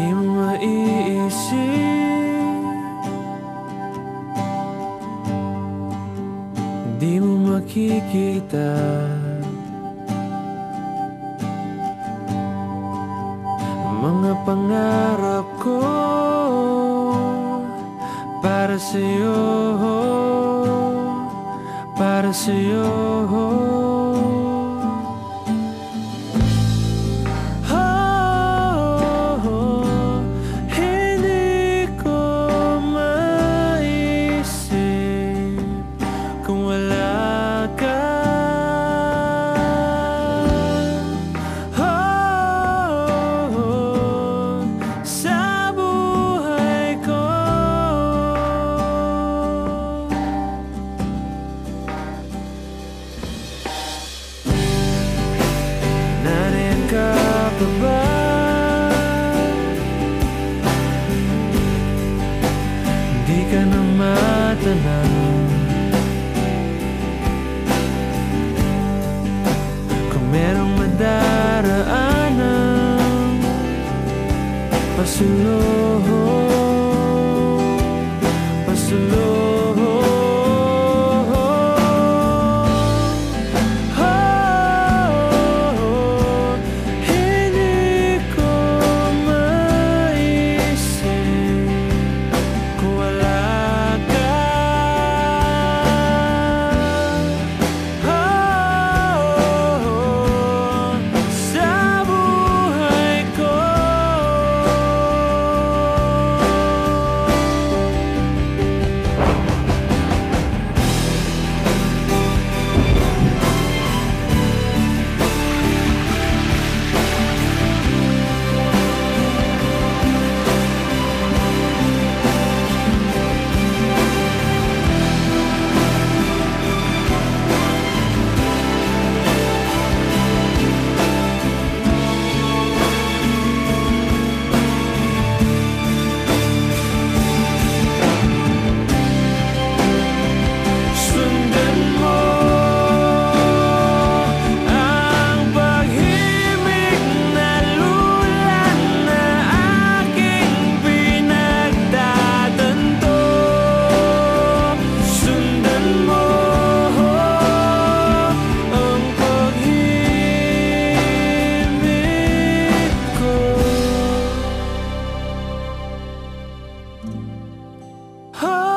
Di mo maiisip makikita. Mga pangarap ko Para sa'yo Para sa'yo But sooner Oh.